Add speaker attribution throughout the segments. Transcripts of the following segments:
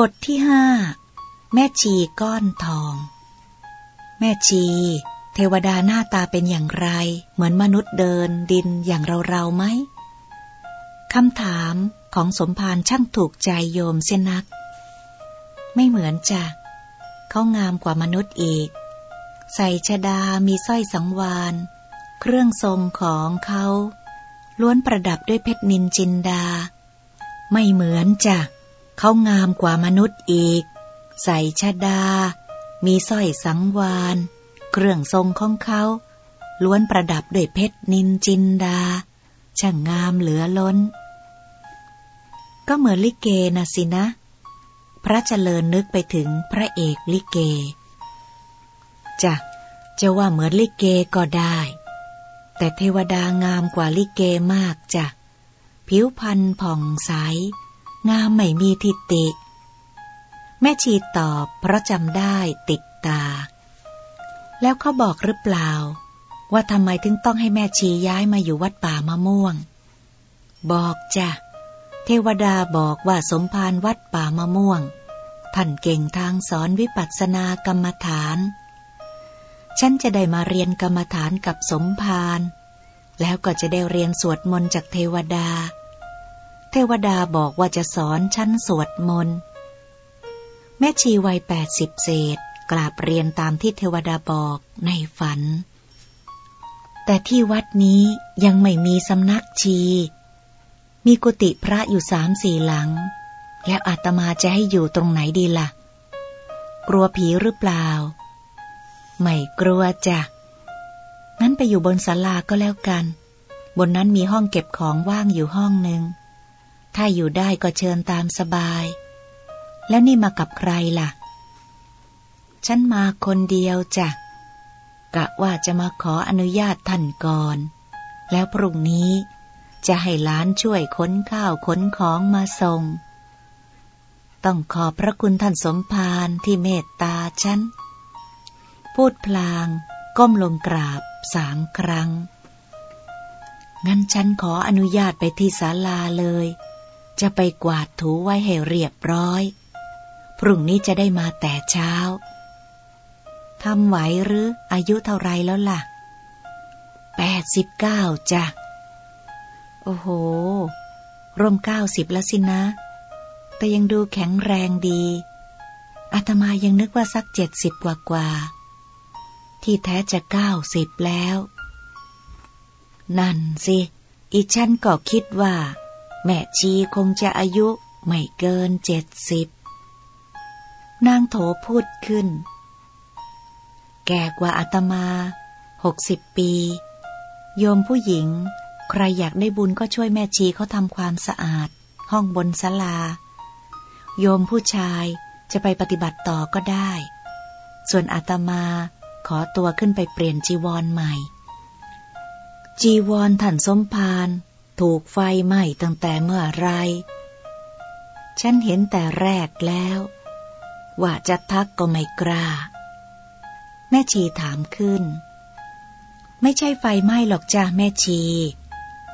Speaker 1: บทที่ห้าแม่ชีก้อนทอง แม่ชี เทวดาหน้าตาเป็นอย่างไร เหมือนมนุษย์เดินดินอย่างเราเราไหมคำถามของสมภารช่างถูกใจโยมเสียนัก ไม่เหมือนจ้ะเขางามกว่ามนุษย์อีก ใส่ชดามีสร้อยสังวาน เครื่องทรงของเขา ล้วนประดับด้วยเพชรนินจินดา ไม่เหมือนจ้ะ เขางามกว่ามนุษย์อีก ใส่ชดา มีสร้อยสังวาน เครื่องทรงของเขาล้วนประดับด้วยเพชรนินจินดา ช่างงามเหลือล้น ก็เหมือนลิเกนะสินะ พระเจริญนึกไปถึงพระเอกลิเกจะจะว่าเหมือนลิเกก็ได้ แต่เทวดางามกว่าลิเกมากจ้ะ ผิวพรรณผ่องใส งามไม่มีทิฏฐิ แม่ชีตอบเพราะจำได้ติดตา แล้วเขาบอกหรือเปล่า ว่าทำไมถึงต้องให้แม่ชีย้ายมาอยู่วัดป่ามะม่วง บอกจ้ะ เทวดาบอกว่าสมภารวัดป่ามะม่วง ท่านเก่งทางสอนวิปัสสนากรรมฐาน ฉันจะได้มาเรียนกรรมฐานกับสมภารแล้วก็จะได้เรียนสวดมนต์จากเทวดา เทวดาบอกว่าจะสอนชั้นสวดมนต์ แม่ชีวัยแปดสิบเศษกราบเรียนตามที่เทวดาบอกในฝัน แต่ที่วัดนี้ยังไม่มีสำนักชี มีกุฏิพระอยู่สามสี่หลัง แล้วอาตมาจะให้อยู่ตรงไหนดีละ่ะ กลัวผีหรือเปล่า ไม่กลัวจ้ะ งั้นไปอยู่บนศาลาก็แล้วกัน บนนั้นมีห้องเก็บของว่างอยู่ห้องหนึ่ง ถ้าอยู่ได้ก็เชิญตามสบาย แล้วนี่มากับใครล่ะ ฉันมาคนเดียวจ้ะ กะว่าจะมาขออนุญาตท่านก่อน แล้วพรุ่งนี้จะให้ล้านช่วยขนข้าวขนของมาส่ง ต้องขอบพระคุณท่านสมภารที่เมตตาฉัน พูดพลาง ก้มลงกราบสามครั้งงั้นฉันขออนุญาตไปที่ศาลาเลย จะไปกวาดถูไว้ให้เรียบร้อย พรุ่งนี้จะได้มาแต่เช้าทำไหวหรืออายุเท่าไรแล้วล่ะแปดสิบเก้าจ้ะ โอ้โหรวมเก้าสิบแล้วสินะ แต่ยังดูแข็งแรงดี อาตมายังนึกว่าสักเจ็ดสิบกว่ากว่า ที่แท้จะเก้าสิบแล้ว นั่นสิ อีฉันก็คิดว่า แม่ชีคงจะอายุไม่เกินเจ็ดสิบนางโถพูดขึ้น แก่กว่าอาตมาหกสิบปี โยมผู้หญิง ใครอยากได้บุญก็ช่วยแม่ชีเขาทำความสะอาด ห้องบนศาลา โยมผู้ชายจะไปปฏิบัติต่อก็ได้ ส่วนอาตมาขอตัวขึ้นไปเปลี่ยนจีวรใหม่ จีวรท่านสมภาร ถูกไฟไหม้ตั้งแต่เมื่อไร ฉันเห็นแต่แรกแล้ว ว่าจะทักก็ไม่กล้า แม่ชีถามขึ้น ไม่ใช่ไฟไหม้หรอกจ้าแม่ชี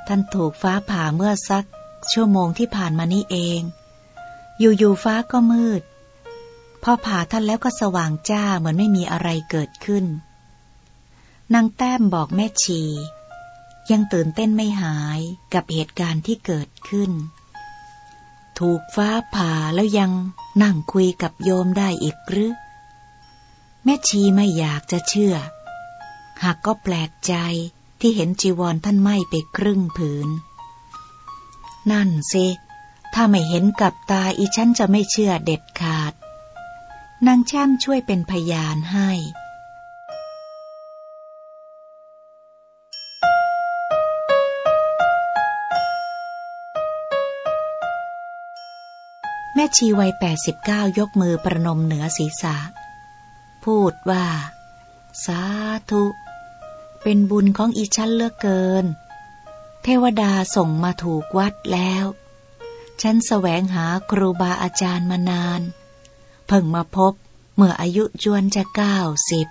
Speaker 1: ท่านถูกฟ้าผ่าเมื่อสัก ชั่วโมงที่ผ่านมานี้เอง อยู่ๆฟ้าก็มืด พอผ่าท่านแล้วก็สว่างจ้าเหมือนไม่มีอะไรเกิดขึ้นนางแต้มบอกแม่ชี ยังตื่นเต้นไม่หายกับเหตุการณ์ที่เกิดขึ้น ถูกฟ้าผ่าแล้วยังนั่งคุยกับโยมได้อีกหรือ แม่ชีไม่อยากจะเชื่อ หากก็แปลกใจที่เห็นจีวรท่านไหม้ไปครึ่งผืน นั่นสิถ้าไม่เห็นกับตาอีฉันจะไม่เชื่อเด็ดขาด นางแช่มช่วยเป็นพยานให้ ชีวัยแปดสิบเก้ายกมือประนมเหนือศีรษะ พูดว่า สาธุ เป็นบุญของอีชั้นเลือกเกิน เทวดาส่งมาถูกวัดแล้ว ฉันแสวงหาครูบาอาจารย์มานาน เพิ่งมาพบเมื่ออายุจวนจะเก้าสิบ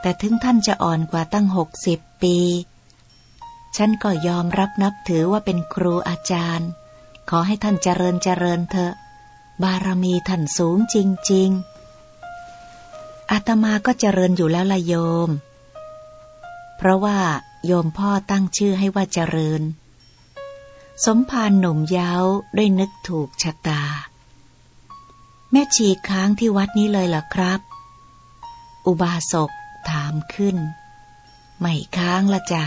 Speaker 1: แต่ถึงท่านจะอ่อนกว่าตั้งหกสิบปี ฉันก็ยอมรับนับถือว่าเป็นครูอาจารย์ ขอให้ท่านเจริญเจริญเถอะ บารมีท่านสูงจริง ๆอาตมาก็เจริญอยู่แล้วละโยม เพราะว่าโยมพ่อตั้งชื่อให้ว่าเจริญ สมภารหนุ่มเย้าได้นึกถูกชะตา แม่ชีค้างที่วัดนี้เลยเหรอครับ อุบาสกถามขึ้น ไม่ค้างละจ้ะ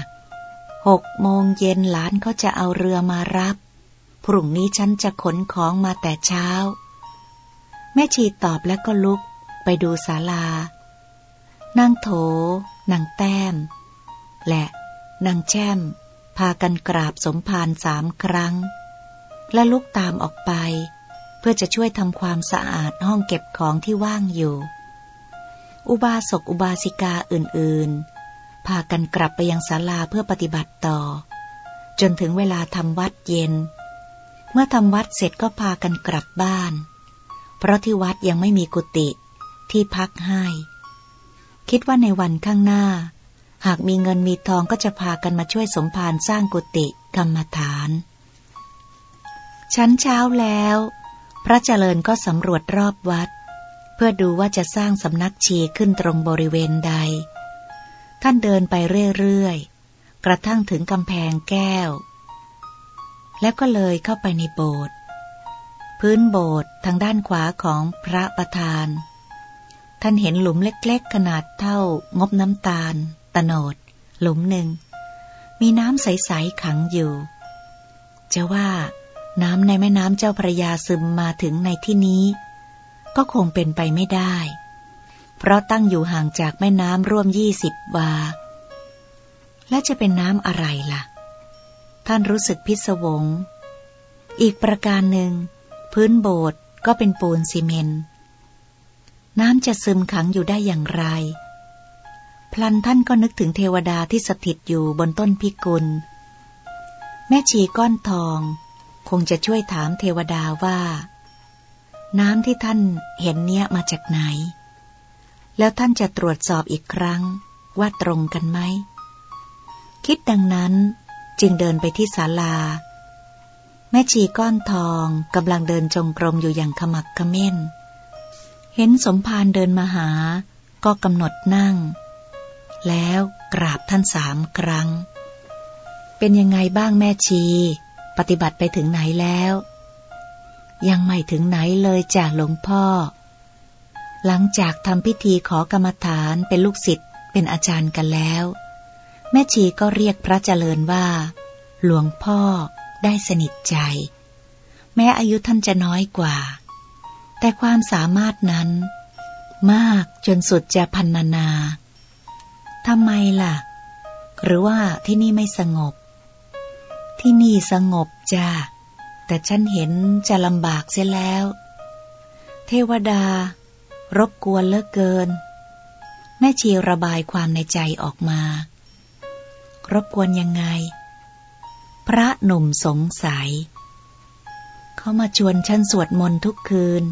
Speaker 1: หกโมงเย็นหลานเขาจะเอาเรือมารับ พรุ่งนี้ฉันจะขนของมาแต่เช้า แม่ชีตอบแล้วก็ลุกไปดูศาลานางโถนางแต้ม และนางแช่ม พากันกราบสมภารสามครั้ง และลุกตามออกไป เพื่อจะช่วยทำความสะอาดห้องเก็บของที่ว่างอยู่ อุบาสกอุบาสิกาอื่นๆ พากันกลับไปยังศาลาเพื่อปฏิบัติต่อ จนถึงเวลาทำวัดเย็น เมื่อทำวัดเสร็จก็พากันกลับบ้าน เพราะที่วัดยังไม่มีกุฏิที่พักให้ คิดว่าในวันข้างหน้า หากมีเงินมีทองก็จะพากันมาช่วยสมภารสร้างกุฏิกรรมฐาน ชั้นเช้าแล้ว พระเจริญก็สำรวจรอบวัด เพื่อดูว่าจะสร้างสำนักชีขึ้นตรงบริเวณใด ท่านเดินไปเรื่อยๆ กระทั่งถึงกำแพงแก้ว แล้วก็เลยเข้าไปในโบสถ์พื้นโบสถ์ทางด้านขวาของพระประธาน ท่านเห็นหลุมเล็กๆ ขนาดเท่างบน้ำตาล ตโนด หลุมหนึ่ง มีน้ำใส ๆ ขังอยู่ จะว่าน้ำในแม่น้ำเจ้าพระยาซึมมาถึงในที่นี้ ก็คงเป็นไปไม่ได้ เพราะตั้งอยู่ห่างจากแม่น้ำร่วมยี่สิบวาและจะเป็นน้ำอะไรล่ะ ท่านรู้สึกพิศวง อีกประการหนึ่ง พื้นโบสถ์ก็เป็นปูนซีเมนต์น้ำจะซึมขังอยู่ได้อย่างไร พลันท่านก็นึกถึงเทวดาที่สถิตอยู่บนต้นพิกุล แม่ชีก้อนทอง คงจะช่วยถามเทวดาว่า น้ำที่ท่านเห็นเนี้ยมาจากไหน แล้วท่านจะตรวจสอบอีกครั้งว่าตรงกันไหม คิดดังนั้น จึงเดินไปที่ศาลา แม่ชีก้อนทองกำลังเดินจงกรมอยู่อย่างขมักขม้น เห็นสมภารเดินมาหา ก็กำหนดนั่ง แล้วกราบท่านสามครั้ง เป็นยังไงบ้างแม่ชี ปฏิบัติไปถึงไหนแล้ว ยังไม่ถึงไหนเลยจากหลวงพ่อ หลังจากทำพิธีขอกรรมฐานเป็นลูกศิษย์เป็นอาจารย์กันแล้ว แม่ชีก็เรียกพระเจริญว่า หลวงพ่อได้สนิทใจ แม้อายุท่านจะน้อยกว่า แต่ความสามารถนั้น มากจนสุดจะพันนานาทำไมล่ะ หรือว่าที่นี่ไม่สงบ ที่นี่สงบจ้าแต่ฉันเห็นจะลำบากเสียแล้ว เทวดา รบกวนเลิกเกิน แม่ชีระบายความในใจออกมา รบกวนยังไง พระหนุ่มสงสัย เขามาชวนฉันสวดมนต์ทุกคืน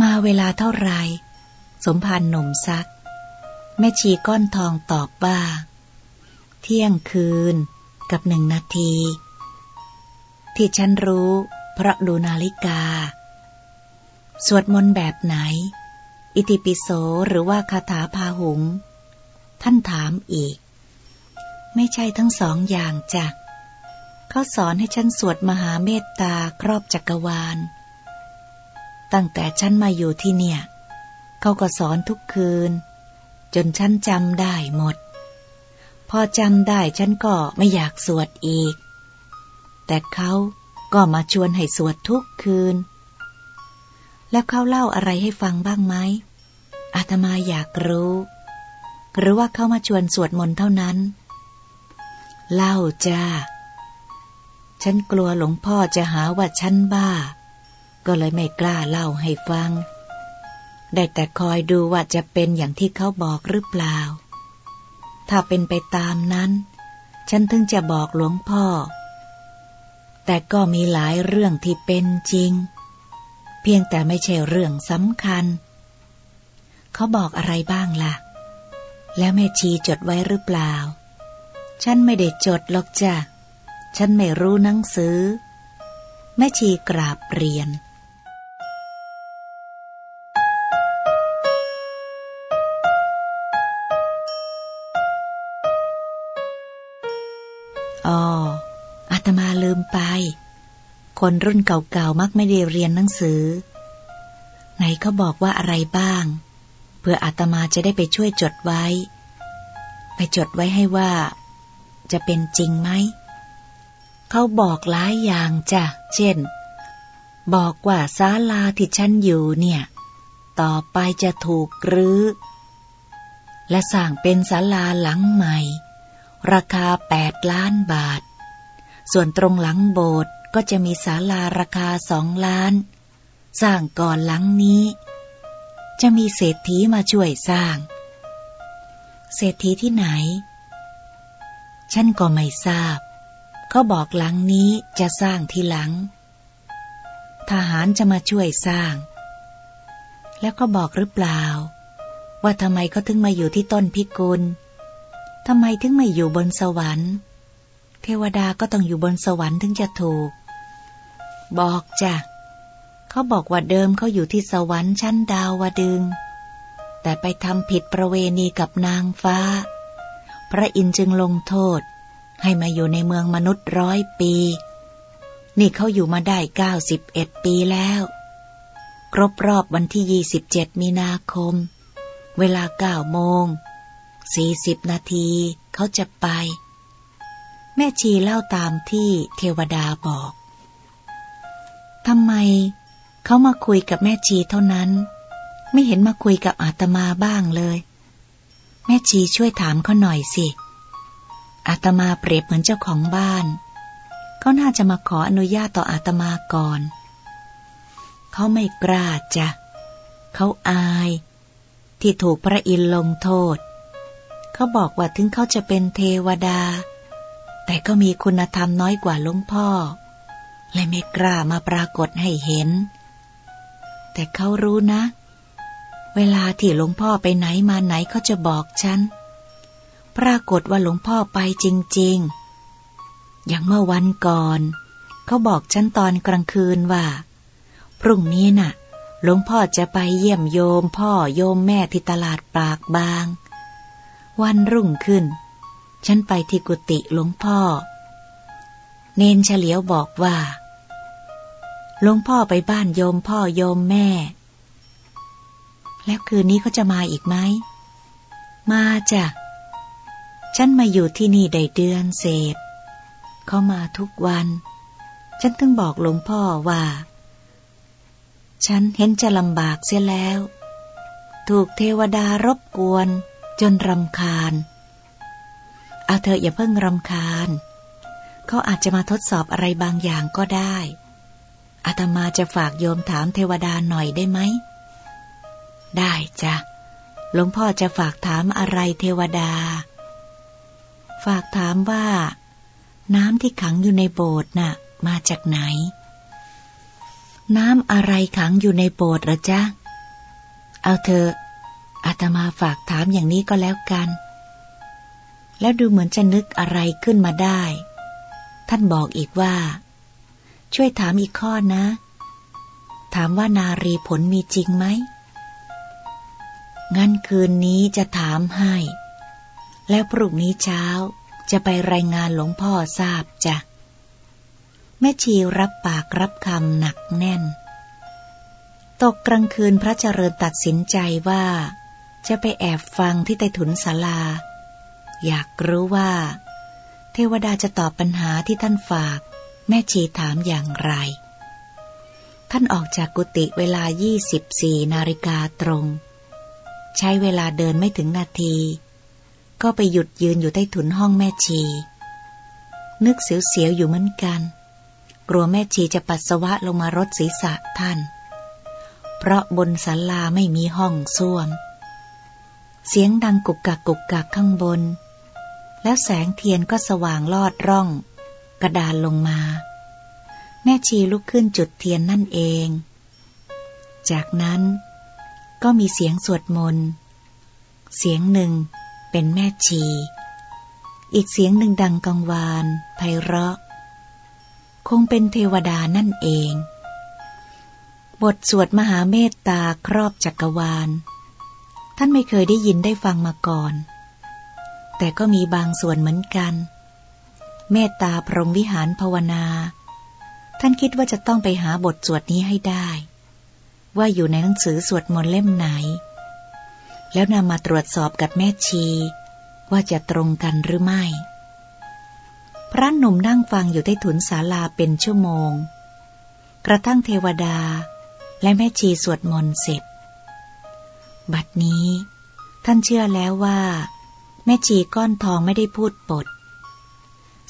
Speaker 1: มาเวลาเท่าไร สมภารหนุ่มซัก แม่ชีก้อนทองตอบว่า เที่ยงคืนกับหนึ่งนาที ที่ฉันรู้เพราะดูนาฬิกา สวดมนต์แบบไหน อิติปิโสหรือว่าคาถาพาหุง ท่านถามอีก ไม่ใช่ทั้งสองอย่างจ้ะเขาสอนให้ฉันสวดมหาเมตตาครอบจักรวาล ตั้งแต่ฉันมาอยู่ที่เนี่ย เขาก็สอนทุกคืน จนฉันจำได้หมด พอจำได้ฉันก็ไม่อยากสวดอีก แต่เขาก็มาชวนให้สวดทุกคืน แล้วเขาเล่าอะไรให้ฟังบ้างไหมอาตมาอยากรู้ หรือว่าเขามาชวนสวดมนต์เท่านั้น เล่าจ้า ฉันกลัวหลวงพ่อจะหาว่าฉันบ้า ก็เลยไม่กล้าเล่าให้ฟัง ได้แต่คอยดูว่าจะเป็นอย่างที่เขาบอกหรือเปล่า ถ้าเป็นไปตามนั้น ฉันถึงจะบอกหลวงพ่อ แต่ก็มีหลายเรื่องที่เป็นจริง เพียงแต่ไม่ใช่เรื่องสำคัญ เขาบอกอะไรบ้างละ่ะ แล้วแม่ชีจดไว้หรือเปล่า ฉันไม่ได้จดหรอกจ้ะ ฉันไม่รู้หนังสือ แม่ชีกราบเรียน อ๋อ อาตมาลืมไป คนรุ่นเก่าๆ มักไม่ได้เรียนหนังสือ ไหนเขาบอกว่าอะไรบ้าง เพื่ออาตมาจะได้ไปช่วยจดไว้ ไปจดไว้ให้ว่า จะเป็นจริงไหม เขาบอกหลายอย่างจ้ะ เช่น บอกว่าศาลาที่ฉันอยู่เนี่ย ต่อไปจะถูกรื้อ และสร้างเป็นศาลาหลังใหม่ ราคาแปดล้านบาท ส่วนตรงหลังโบสถ์ก็จะมีศาลาราคาสองล้าน สร้างก่อนหลังนี้ จะมีเศรษฐีมาช่วยสร้าง เศรษฐีที่ไหน ฉันก็ไม่ทราบ เขาบอกหลังนี้จะสร้างทีหลัง ทหารจะมาช่วยสร้าง แล้วก็บอกหรือเปล่า ว่าทำไมเขาถึงมาอยู่ที่ต้นพิกุลทำไมถึงไม่อยู่บนสวรรค์ เทวดาก็ต้องอยู่บนสวรรค์ถึงจะถูก บอกจ้ะเขาบอกว่าเดิมเขาอยู่ที่สวรรค์ชั้นดาวดึง แต่ไปทำผิดประเวณีกับนางฟ้า พระอินทร์จึงลงโทษ ให้มาอยู่ในเมืองมนุษย์ร้อยปี นี่เขาอยู่มาได้เก้าสิบเอ็ดปีแล้ว ครบรอบวันที่ยี่สิบเจ็ดมีนาคม เวลาเก้าโมงสี่สิบนาทีเขาจะไป แม่ชีเล่าตามที่เทวดาบอกทำไมเขามาคุยกับแม่ชีเท่านั้น ไม่เห็นมาคุยกับอาตมาบ้างเลย แม่ชีช่วยถามเขาหน่อยสิ อาตมาเปรียบเหมือนเจ้าของบ้าน เขาน่าจะมาขออนุญาตต่ออาตมาก่อน เขาไม่กล้าจ้ะ เขาอาย ที่ถูกพระอินทร์ลงโทษ เขาบอกว่าถึงเขาจะเป็นเทวดา แต่ก็มีคุณธรรมน้อยกว่าหลวงพ่อและไม่กล้ามาปรากฏให้เห็น แต่เขารู้นะเวลาที่หลวงพ่อไปไหนมาไหนเขาจะบอกฉัน ปรากฏว่าหลวงพ่อไปจริง ๆ อย่างเมื่อวันก่อน เขาบอกฉันตอนกลางคืนว่า พรุ่งนี้น่ะ หลวงพ่อจะไปเยี่ยมโยมพ่อโยมแม่ที่ตลาดปากบาง วันรุ่งขึ้น ฉันไปที่กุฏิหลวงพ่อ เนนเฉลียวบอกว่าหลวงพ่อไปบ้านโยมพ่อโยมแม่ แล้วคืนนี้เขาจะมาอีกไหม มาจ้ะ ฉันมาอยู่ที่นี่ได้เดือนเศษ เขามาทุกวัน ฉันถึงบอกหลวงพ่อว่า ฉันเห็นจะลำบากเสียแล้ว ถูกเทวดารบกวนจนรำคาญ เอาเธออย่าเพิ่งรำคาญ เขาอาจจะมาทดสอบอะไรบางอย่างก็ได้อาตมาจะฝากโยมถามเทวดาหน่อยได้ไหม ได้จ้ะ หลวงพ่อจะฝากถามอะไรเทวดา ฝากถามว่า น้ำที่ขังอยู่ในโบสถ์น่ะ มาจากไหน น้ำอะไรขังอยู่ในโบสถ์หรอจ๊ะ เอาเถอะอาตมาฝากถามอย่างนี้ก็แล้วกัน แล้วดูเหมือนจะนึกอะไรขึ้นมาได้ ท่านบอกอีกว่า ช่วยถามอีกข้อนะ ถามว่านารีผลมีจริงไหม งั้นคืนนี้จะถามให้ แล้วพรุ่งนี้เช้าจะไปรายงานหลวงพ่อทราบจ้ะ แม่ชีรับปากรับคำหนักแน่น ตกกลางคืนพระเจริญตัดสินใจว่า จะไปแอบฟังที่ใต้ถุนศาลา อยากรู้ว่า เทวดาจะตอบปัญหาที่ท่านฝาก แม่ชีถามอย่างไร ท่านออกจากกุฏิเวลา 24 นาฬิกาตรง ใช้เวลาเดินไม่ถึงนาที ก็ไปหยุดยืนอยู่ใต้ถุนห้องแม่ชี นึกเสียวๆอยู่เหมือนกัน กลัวแม่ชีจะปัสสาวะลงมารดศีรษะท่าน เพราะบนศาลาไม่มีห้องส้วม เสียงดังกุกกักกุกกักข้างบน แล้วแสงเทียนก็สว่างลอดร่อง กระดานลงมา แม่ชีลุกขึ้นจุดเทียนนั่นเอง จากนั้น ก็มีเสียงสวดมนต์ เสียงหนึ่งเป็นแม่ชี อีกเสียงหนึ่งดังกังวานไพเราะ คงเป็นเทวดานั่นเอง บทสวดมหาเมตตาครอบจักรวาล ท่านไม่เคยได้ยินได้ฟังมาก่อน แต่ก็มีบางส่วนเหมือนกัน เมตตาพรหมวิหารภาวนา ท่านคิดว่าจะต้องไปหาบทสวดนี้ให้ได้ ว่าอยู่ในหนังสือสวดมนต์เล่มไหน แล้วนำมาตรวจสอบกับแม่ชี ว่าจะตรงกันหรือไม่ พระหนุ่มนั่งฟังอยู่ใต้ถุนศาลาเป็นชั่วโมง กระทั่งเทวดาและแม่ชีสวดมนต์เสร็จ บัดนี้ ท่านเชื่อแล้วว่า แม่ชีก้อนทองไม่ได้พูดปด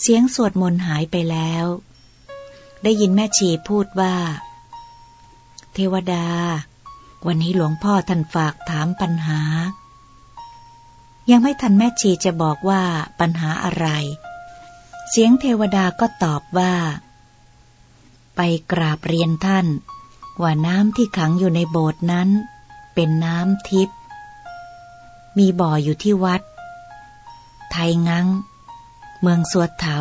Speaker 1: เสียงสวดมนต์หายไปแล้ว ได้ยินแม่ชีพูดว่า เทวดา วันนี้หลวงพ่อท่านฝากถามปัญหา ยังไม่ทันแม่ชีจะบอกว่าปัญหาอะไร เสียงเทวดาก็ตอบว่า ไปกราบเรียนท่าน ว่าน้ำที่ขังอยู่ในโบสถ์นั้น เป็นน้ำทิพย์มีบ่ออยู่ที่วัด ไทยงังเมืองสวดเถา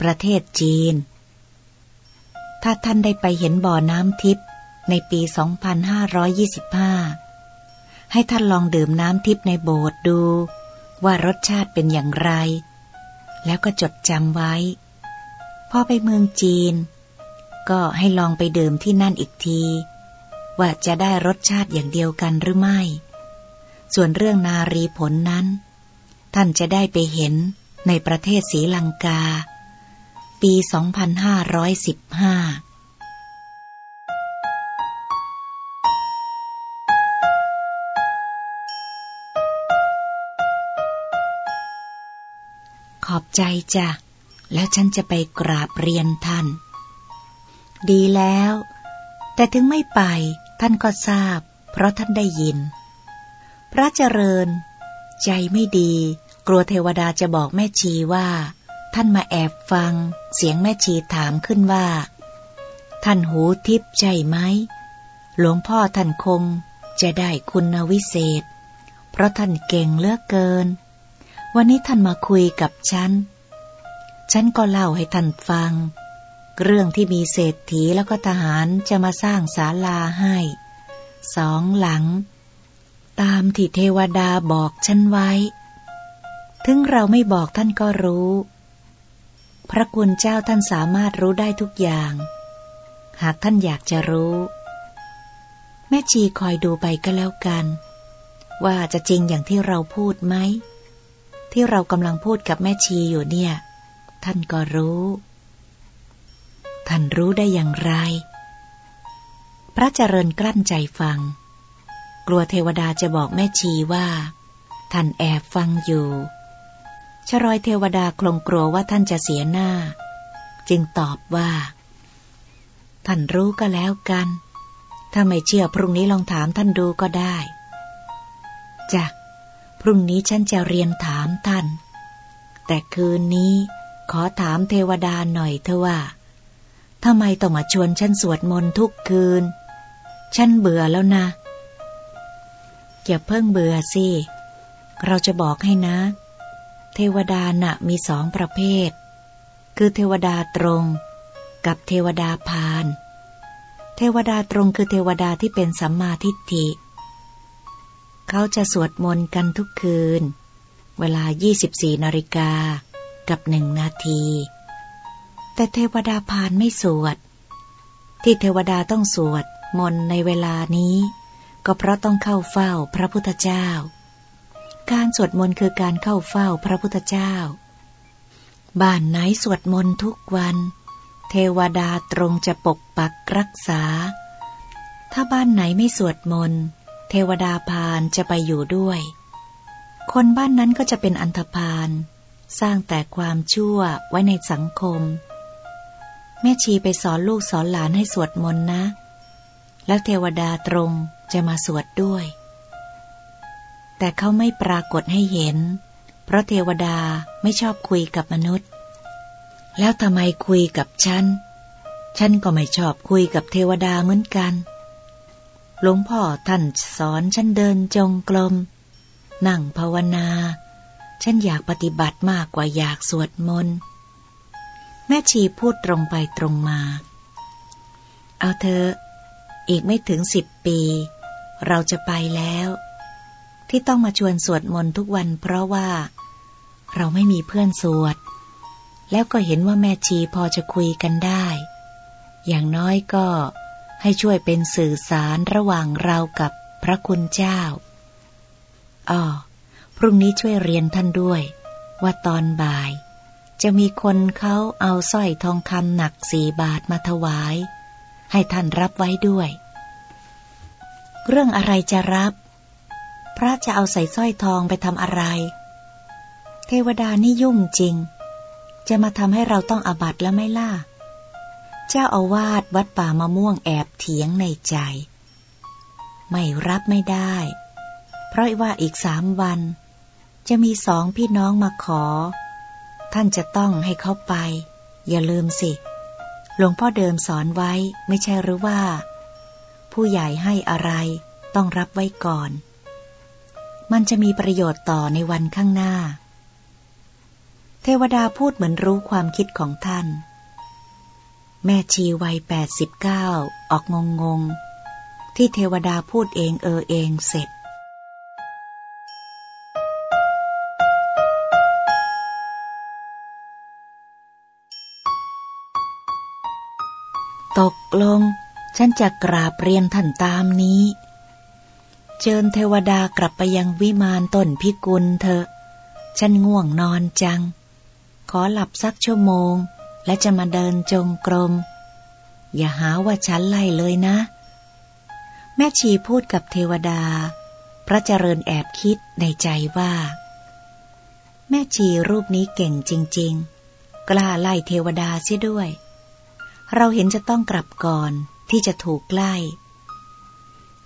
Speaker 1: ประเทศจีนถ้าท่านได้ไปเห็นบ่อน้ำทิพย์ ในปี 2525 ให้ท่านลองดื่มน้ำทิพในโบสถ์ดู ว่ารสชาติเป็นอย่างไร แล้วก็จดจำไว้ พอไปเมืองจีน ก็ให้ลองไปดื่มที่นั่นอีกที ว่าจะได้รสชาติอย่างเดียวกันหรือไม่ ส่วนเรื่องนารีผลนั้น ท่านจะได้ไปเห็นในประเทศศรีลังกา ปี 2515 ใจจ้ะ แล้วฉันจะไปกราบเรียนท่าน ดีแล้ว แต่ถึงไม่ไปท่านก็ทราบ เพราะท่านได้ยิน พระเจริญ ใจไม่ดี กลัวเทวดาจะบอกแม่ชีว่า ท่านมาแอบฟัง เสียงแม่ชีถามขึ้นว่า ท่านหูทิพย์ใช่ไหม หลวงพ่อท่านคงจะได้คุณวิเศษ เพราะท่านเก่งเลือกเกิน วันนี้ท่านมาคุยกับฉัน ฉันก็เล่าให้ท่านฟัง เรื่องที่มีเศรษฐีแล้วก็ทหารจะมาสร้างศาลาให้ สองหลัง ตามที่เทวดาบอกฉันไว้ ถึงเราไม่บอกท่านก็รู้ พระคุณเจ้าท่านสามารถรู้ได้ทุกอย่าง หากท่านอยากจะรู้ แม่ชีคอยดูไปก็แล้วกัน ว่าจะจริงอย่างที่เราพูดไหม ที่เรากำลังพูดกับแม่ชีอยู่เนี่ย ท่านก็รู้ ท่านรู้ได้อย่างไร พระเจริญกลั้นใจฟัง กลัวเทวดาจะบอกแม่ชีว่า ท่านแอบฟังอยู่ชรอยเทวดาคงกลัวว่าท่านจะเสียหน้า จึงตอบว่า ท่านรู้ก็แล้วกัน ถ้าไม่เชื่อพรุ่งนี้ลองถามท่านดูก็ได้จ้ะพรุ่งนี้ฉันจะเรียนถาม แต่คืนนี้ขอถามเทวดาหน่อยเถอะว่าทำไมต้องมาชวนฉันสวดมนต์ทุกคืน ฉันเบื่อแล้วนะอย่าเพิ่งเบื่อสิ เราจะบอกให้นะ เทวดาน่ะมีสองประเภท คือเทวดาตรงกับเทวดาพาน เทวดาตรงคือเทวดาที่เป็นสัมมาทิฏฐิ เขาจะสวดมนต์กันทุกคืน เวลา 24นาฬิกากับหนึ่งนาที แต่เทวดาพานไม่สวด ที่เทวดาต้องสวดมนในเวลานี้ ก็เพราะต้องเข้าเฝ้าพระพุทธเจ้า การสวดมนต์คือการเข้าเฝ้าพระพุทธเจ้า บ้านไหนสวดมนต์ทุกวัน เทวดาตรงจะปกปักรักษา ถ้าบ้านไหนไม่สวดมนต์เทวดาพานจะไปอยู่ด้วย คนบ้านนั้นก็จะเป็นอันธพาล สร้างแต่ความชั่วไว้ในสังคม แม่ชีไปสอนลูกสอนหลานให้สวดมนต์นะ แล้วเทวดาตรงจะมาสวดด้วย แต่เขาไม่ปรากฏให้เห็น เพราะเทวดาไม่ชอบคุยกับมนุษย์ แล้วทำไมคุยกับฉัน ฉันก็ไม่ชอบคุยกับเทวดาเหมือนกัน หลวงพ่อท่านสอนฉันเดินจงกรม นั่งภาวนา ฉันอยากปฏิบัติมากกว่าอยากสวดมนต์ แม่ชีพูดตรงไปตรงมา เอาเธอ อีกไม่ถึงสิบปี เราจะไปแล้ว ที่ต้องมาชวนสวดมนต์ทุกวันเพราะว่า เราไม่มีเพื่อนสวด แล้วก็เห็นว่าแม่ชีพอจะคุยกันได้ อย่างน้อยก็ให้ช่วยเป็นสื่อสารระหว่างเรากับพระคุณเจ้า อ๋อพรุ่งนี้ช่วยเรียนท่านด้วย ว่าตอนบ่าย จะมีคนเขาเอาสร้อยทองคำหนักสี่บาทมาถวาย ให้ท่านรับไว้ด้วย เรื่องอะไรจะรับ พระจะเอาใส่สร้อยทองไปทำอะไร เทวดานี่ยุ่งจริง จะมาทำให้เราต้องอาบัตแล้วไม่ล่ะเจ้าอาวาสวัดป่ามะม่วงแอบเถียงในใจ ไม่รับไม่ได้ เพราะว่าอีกสามวัน จะมีสองพี่น้องมาขอ ท่านจะต้องให้เขาไป อย่าลืมสิ หลวงพ่อเดิมสอนไว้ไม่ใช่หรือว่า ผู้ใหญ่ให้อะไรต้องรับไว้ก่อน มันจะมีประโยชน์ต่อในวันข้างหน้า เทวดาพูดเหมือนรู้ความคิดของท่าน แม่ชีวัยแปดสิบเก้าออกงงงที่เทวดาพูดเองเออเองเสร็จ ตกลง ฉันจะกราบเรียนท่านตามนี้ เชิญเทวดากลับไปยังวิมานต้นพิกุลเถอะ ฉันง่วงนอนจัง ขอหลับสักชั่วโมง และจะมาเดินจงกรม อย่าหาว่าฉันไล่เลยนะ แม่ชีพูดกับเทวดา พระเจริญแอบคิดในใจว่า แม่ชีรูปนี้เก่งจริง ๆ กล้าไล่เทวดาเสียด้วย เราเห็นจะต้องกลับก่อนที่จะถูกไล่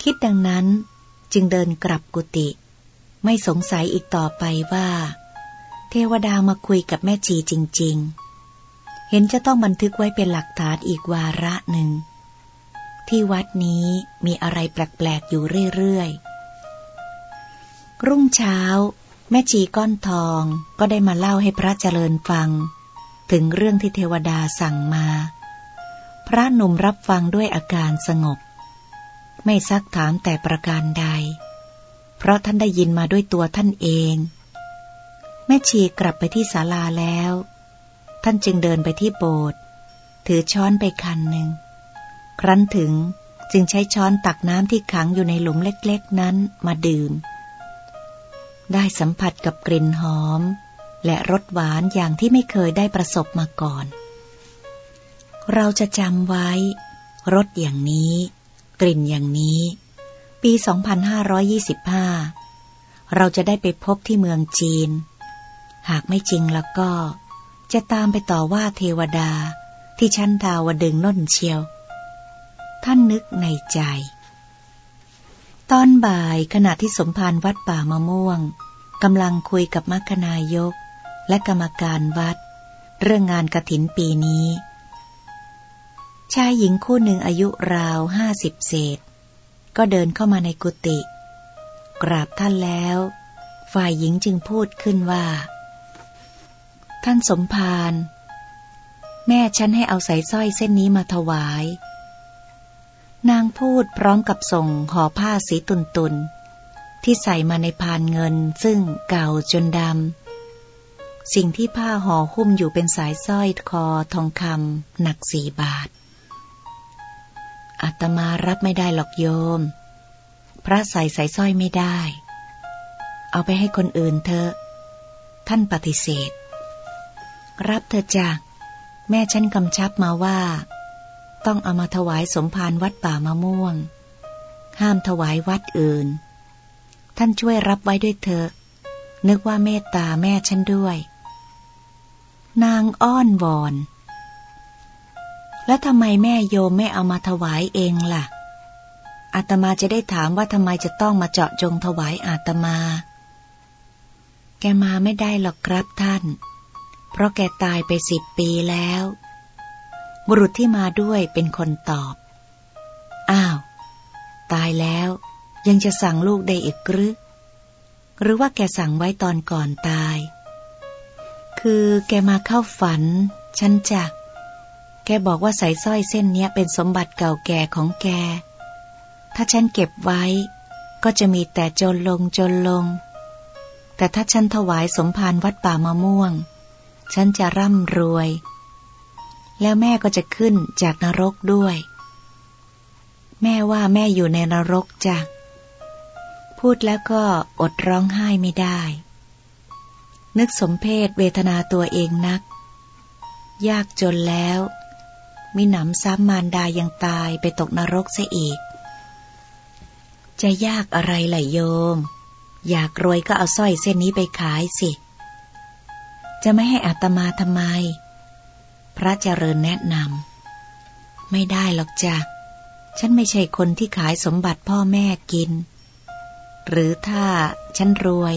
Speaker 1: คิดดังนั้นจึงเดินกลับกุฏิไม่สงสัยอีกต่อไปว่า เทวดามาคุยกับแม่ชีจริง ๆ เห็นจะต้องบันทึกไว้เป็นหลักฐานอีกวาระหนึ่ง ที่วัดนี้มีอะไรแปลก ๆ อยู่เรื่อย ๆ รุ่งเช้า แม่ชีก้อนทองก็ได้มาเล่าให้พระเจริญฟัง ถึงเรื่องที่เทวดาสั่งมา พระหนุ่มรับฟังด้วยอาการสงบ ไม่ซักถามแต่ประการใด เพราะท่านได้ยินมาด้วยตัวท่านเอง แม่ชีกลับไปที่ศาลาแล้ว ท่านจึงเดินไปที่โบสถ์ถือช้อนไปคันหนึ่ง ครั้นถึงจึงใช้ช้อนตักน้ำที่ขังอยู่ในหลุมเล็กๆนั้นมาดื่ม ได้สัมผัสกับกลิ่นหอม และรสหวานอย่างที่ไม่เคยได้ประสบมาก่อน เราจะจำไว้ รสอย่างนี้ กลิ่นอย่างนี้ ปี 2525 เราจะได้ไปพบที่เมืองจีน หากไม่จริงแล้วก็ จะตามไปต่อว่าเทวดาที่ชั้นดาวดึงน้นเชียว ท่านนึกในใจ ตอนบ่ายขณะที่สมภารวัดป่ามะม่วงกำลังคุยกับมัคนายกและกรรมการวัด เรื่องงานกระถินปีนี้ ชายหญิงคู่หนึ่งอายุราวห้าสิบเศษ ก็เดินเข้ามาในกุฏิกราบท่านแล้ว ฝ่ายหญิงจึงพูดขึ้นว่า ท่านสมภารแม่ฉันให้เอาสายสร้อยเส้นนี้มาถวาย นางพูดพร้อมกับส่งห่อผ้าสีตุนตุนที่ใส่มาในพานเงินซึ่งเก่าจนดำ สิ่งที่ผ้าห่อหุ้มอยู่เป็นสายสร้อยคอทองคำหนักสี่บาท อาตมารับไม่ได้หรอกโยม พระใส่สายสร้อยไม่ได้ เอาไปให้คนอื่นเถอะ ท่านปฏิเสธ รับเธอจ้ะแม่ฉันกำชับมาว่า ต้องเอามาถวายสมภารวัดป่ามะม่วง ห้ามถวายวัดอื่น ท่านช่วยรับไว้ด้วยเถอะนึกว่าเมตตาแม่ฉันด้วย นางอ้อนวอน แล้วทำไมแม่โยมไม่เอามาถวายเองล่ะ อาตมาจะได้ถามว่าทำไมจะต้องมาเจาะจงถวายอาตมา แกมาไม่ได้หรอกครับท่าน เพราะแกตายไปสิบปีแล้ว บุรุษที่มาด้วยเป็นคนตอบ อ้าว ตายแล้วยังจะสั่งลูกได้อีกหรือ หรือว่าแกสั่งไว้ตอนก่อนตาย คือแกมาเข้าฝัน ฉันจัก แกบอกว่าสายสร้อยเส้นนี้เป็นสมบัติเก่าแก่ของแก ถ้าฉันเก็บไว้ ก็จะมีแต่จนลงจนลง แต่ถ้าฉันถวายสมภารวัดป่ามะม่วง ฉันจะร่ำรวย แล้วแม่ก็จะขึ้นจากนรกด้วย แม่ว่าแม่อยู่ในนรกจ้ะ พูดแล้วก็อดร้องไห้ไม่ได้ นึกสมเพศเวทนาตัวเองนัก ยากจนแล้ว มีหนำซ้ำมารดายังตายไปตกนรกเสียอีก จะยากอะไรล่ะโยม อยากรวยก็เอาสร้อยเส้นนี้ไปขายสิ จะไม่ให้อัตมาทำไม พระเจริญแนะนำไม่ได้หรอกจ้ะ ฉันไม่ใช่คนที่ขายสมบัติพ่อแม่กิน หรือถ้าฉันรวย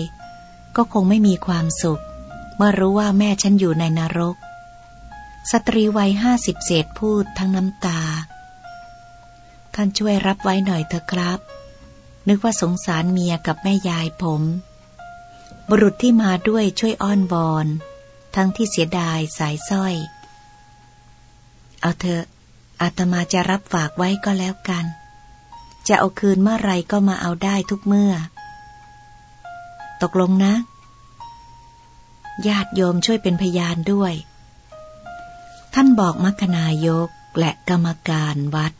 Speaker 1: ก็คงไม่มีความสุข เมื่อรู้ว่าแม่ฉันอยู่ในนรก สตรีวัยห้าสิบเศษพูดทั้งน้ำตา ท่านช่วยรับไว้หน่อยเถอะครับ นึกว่าสงสารเมียกับแม่ยายผม บุรุษที่มาด้วยช่วยอ้อนวอน ทั้งที่เสียดายสายสร้อย เอาเถอะอาตมาจะรับฝากไว้ก็แล้วกัน จะเอาคืนเมื่อไรก็มาเอาได้ทุกเมื่อ ตกลงนะ ญาติโยมช่วยเป็นพยานด้วย ท่านบอกมัคนายกและกรรมการวัด